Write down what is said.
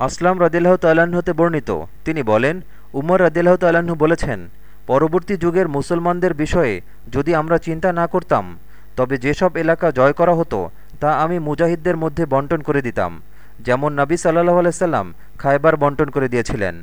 আসলাম রদিল্লাহ তাল্লাহতে হতে বর্ণিত। তিনি বলেন, উমর রদিল্লাহ তাল্লাহ্ন বলেছেন, পরবর্তী যুগের মুসলমানদের বিষয়ে যদি আমরা চিন্তা না করতাম, তবে যেসব এলাকা জয় করা হতো, তা আমি মুজাহিদদের মধ্যে বন্টন করে দিতাম। যেমন নবী সাল্লাহ আলাইসাল্লাম খায়বার বন্টন করে দিয়েছিলেন।